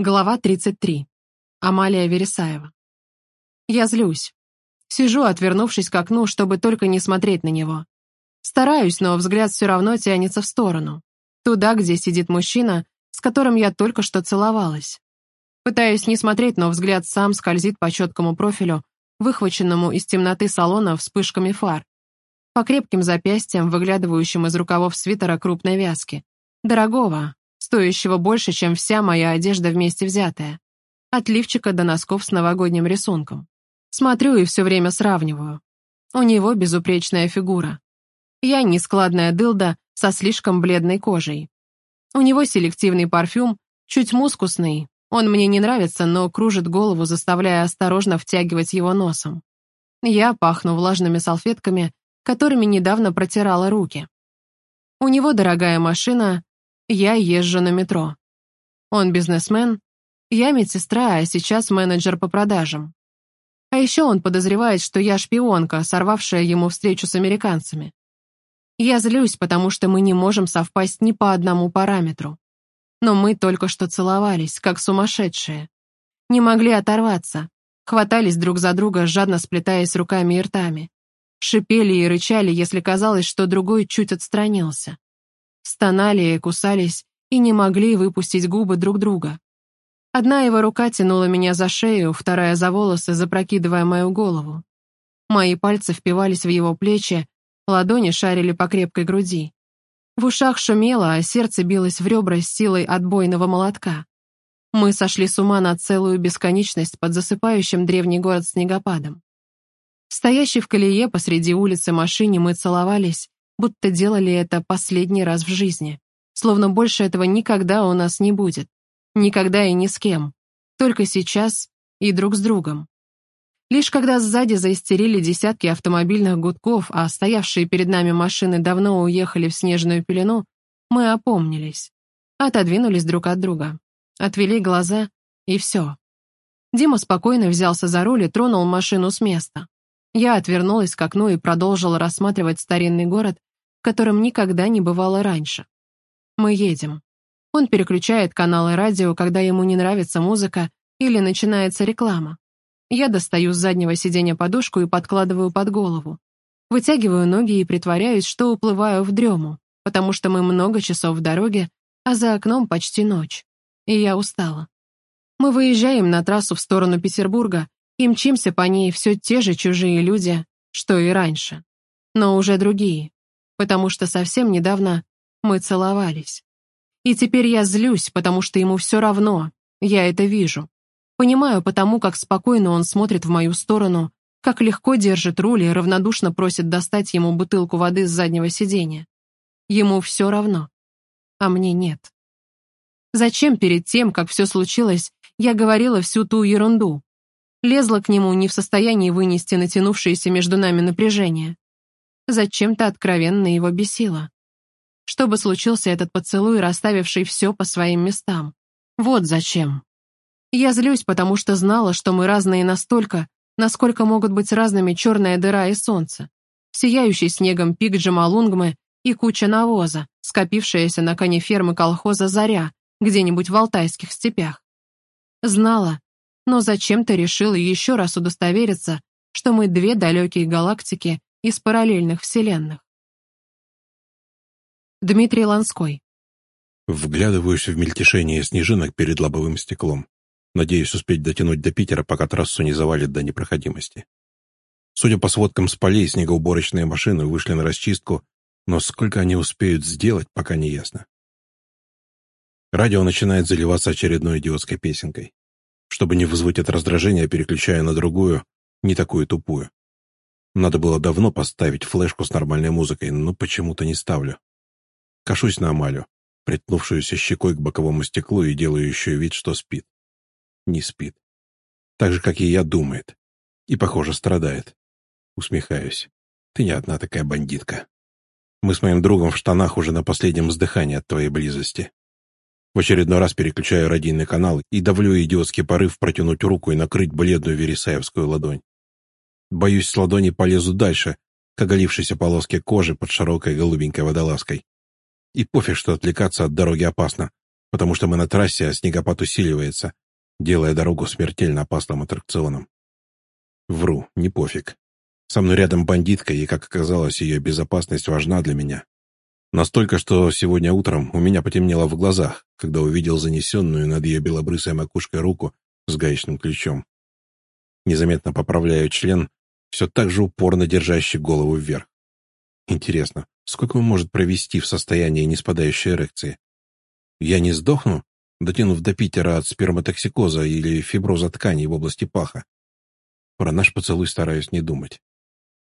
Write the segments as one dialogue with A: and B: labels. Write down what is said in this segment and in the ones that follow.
A: Глава 33. Амалия Вересаева. Я злюсь. Сижу, отвернувшись к окну, чтобы только не смотреть на него. Стараюсь, но взгляд все равно тянется в сторону. Туда, где сидит мужчина, с которым я только что целовалась. Пытаюсь не смотреть, но взгляд сам скользит по четкому профилю, выхваченному из темноты салона вспышками фар. По крепким запястьям, выглядывающим из рукавов свитера крупной вязки. Дорогого, стоящего больше, чем вся моя одежда вместе взятая. От лифчика до носков с новогодним рисунком. Смотрю и все время сравниваю. У него безупречная фигура. Я нескладная дылда со слишком бледной кожей. У него селективный парфюм, чуть мускусный. Он мне не нравится, но кружит голову, заставляя осторожно втягивать его носом. Я пахну влажными салфетками, которыми недавно протирала руки. У него дорогая машина, я езжу на метро. Он бизнесмен, я медсестра, а сейчас менеджер по продажам. А еще он подозревает, что я шпионка, сорвавшая ему встречу с американцами. Я злюсь, потому что мы не можем совпасть ни по одному параметру. Но мы только что целовались, как сумасшедшие. Не могли оторваться, хватались друг за друга, жадно сплетаясь руками и ртами. Шипели и рычали, если казалось, что другой чуть отстранился стонали и кусались и не могли выпустить губы друг друга. Одна его рука тянула меня за шею, вторая за волосы, запрокидывая мою голову. Мои пальцы впивались в его плечи, ладони шарили по крепкой груди. В ушах шумело, а сердце билось в ребра с силой отбойного молотка. Мы сошли с ума на целую бесконечность под засыпающим древний город снегопадом. Стоящий в колее посреди улицы машине мы целовались, будто делали это последний раз в жизни, словно больше этого никогда у нас не будет, никогда и ни с кем, только сейчас и друг с другом. Лишь когда сзади заистерили десятки автомобильных гудков, а стоявшие перед нами машины давно уехали в снежную пелену, мы опомнились, отодвинулись друг от друга, отвели глаза, и все. Дима спокойно взялся за руль и тронул машину с места. Я отвернулась к окну и продолжила рассматривать старинный город, в котором никогда не бывало раньше. Мы едем. Он переключает каналы радио, когда ему не нравится музыка или начинается реклама. Я достаю с заднего сиденья подушку и подкладываю под голову. Вытягиваю ноги и притворяюсь, что уплываю в дрему, потому что мы много часов в дороге, а за окном почти ночь. И я устала. Мы выезжаем на трассу в сторону Петербурга и мчимся по ней все те же чужие люди, что и раньше. Но уже другие потому что совсем недавно мы целовались. И теперь я злюсь, потому что ему все равно, я это вижу. Понимаю потому, как спокойно он смотрит в мою сторону, как легко держит руль и равнодушно просит достать ему бутылку воды с заднего сиденья. Ему все равно, а мне нет. Зачем перед тем, как все случилось, я говорила всю ту ерунду? Лезла к нему не в состоянии вынести натянувшееся между нами напряжение зачем-то откровенно его бесило. Чтобы случился этот поцелуй, расставивший все по своим местам. Вот зачем. Я злюсь, потому что знала, что мы разные настолько, насколько могут быть разными черная дыра и солнце, сияющий снегом пик Джамалунгмы и куча навоза, скопившаяся на коне фермы колхоза «Заря», где-нибудь в Алтайских степях. Знала, но зачем-то решила еще раз удостовериться, что мы две далекие галактики из параллельных вселенных. Дмитрий Ланской.
B: Вглядываюсь в мельтешение снежинок перед лобовым стеклом. Надеюсь успеть дотянуть до Питера, пока трассу не завалит до непроходимости. Судя по сводкам с полей, снегоуборочные машины вышли на расчистку, но сколько они успеют сделать, пока не ясно. Радио начинает заливаться очередной идиотской песенкой. Чтобы не вызвать это раздражение, переключаю на другую, не такую тупую. Надо было давно поставить флешку с нормальной музыкой, но почему-то не ставлю. Кашусь на Амалю, притнувшуюся щекой к боковому стеклу и делающую вид, что спит. Не спит. Так же, как и я, думает. И, похоже, страдает. Усмехаюсь. Ты не одна такая бандитка. Мы с моим другом в штанах уже на последнем вздыхании от твоей близости. В очередной раз переключаю радийный канал и давлю идиотский порыв протянуть руку и накрыть бледную вересаевскую ладонь. Боюсь, с ладони полезу дальше, к оголившейся полоске кожи под широкой голубенькой водолазкой. И пофиг, что отвлекаться от дороги опасно. потому что мы на трассе, а снегопад усиливается, делая дорогу смертельно опасным аттракционом. Вру, не пофиг. Со мной рядом бандитка, и, как оказалось, ее безопасность важна для меня. Настолько, что сегодня утром у меня потемнело в глазах, когда увидел занесенную над ее белобрысой макушкой руку с гаечным ключом. Незаметно поправляю член, все так же упорно держащий голову вверх. Интересно, сколько он может провести в состоянии неспадающей эрекции? Я не сдохну, дотянув до Питера от сперматоксикоза или фиброза тканей в области паха? Про наш поцелуй стараюсь не думать.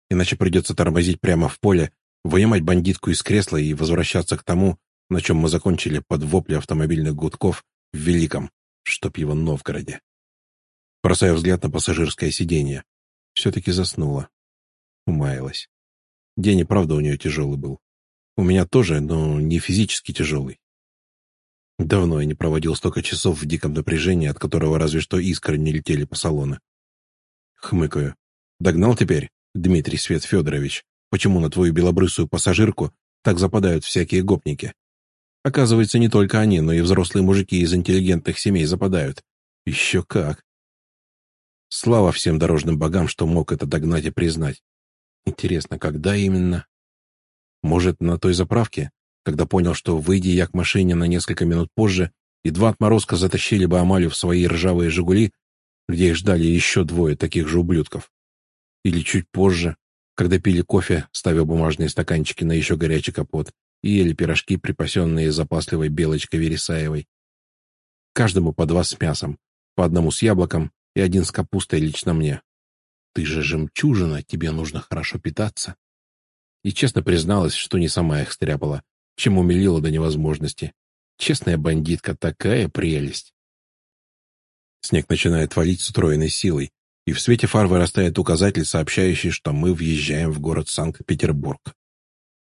B: Иначе придется тормозить прямо в поле, вынимать бандитку из кресла и возвращаться к тому, на чем мы закончили под вопли автомобильных гудков в Великом, чтоб его Новгороде. Бросаю взгляд на пассажирское сиденье. Все-таки заснула. Умаялась. День и правда у нее тяжелый был. У меня тоже, но не физически тяжелый. Давно я не проводил столько часов в диком напряжении, от которого разве что искры не летели по салону. Хмыкаю. Догнал теперь, Дмитрий Свет Федорович, почему на твою белобрысую пассажирку так западают всякие гопники? Оказывается, не только они, но и взрослые мужики из интеллигентных семей западают. Еще как. Слава всем дорожным богам, что мог это догнать и признать. Интересно, когда именно? Может, на той заправке, когда понял, что, выйдя я к машине на несколько минут позже, и два отморозка затащили бы Амалю в свои ржавые «Жигули», где их ждали еще двое таких же ублюдков. Или чуть позже, когда пили кофе, ставя бумажные стаканчики на еще горячий капот, и ели пирожки, припасенные запасливой Белочкой Вересаевой. Каждому по два с мясом, по одному с яблоком и один с капустой лично мне. Ты же жемчужина, тебе нужно хорошо питаться. И честно призналась, что не сама их стряпала, чем умилила до невозможности. Честная бандитка, такая прелесть. Снег начинает валить с утроенной силой, и в свете фар вырастает указатель, сообщающий, что мы въезжаем в город Санкт-Петербург.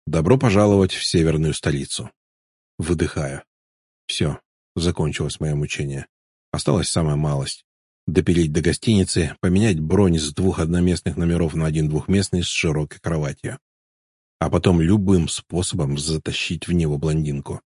B: Добро пожаловать в северную столицу. Выдыхаю. Все, закончилось мое мучение. Осталась самая малость. Допилить до гостиницы, поменять бронь с двух одноместных номеров на один двухместный с широкой кроватью а потом любым способом затащить в него блондинку.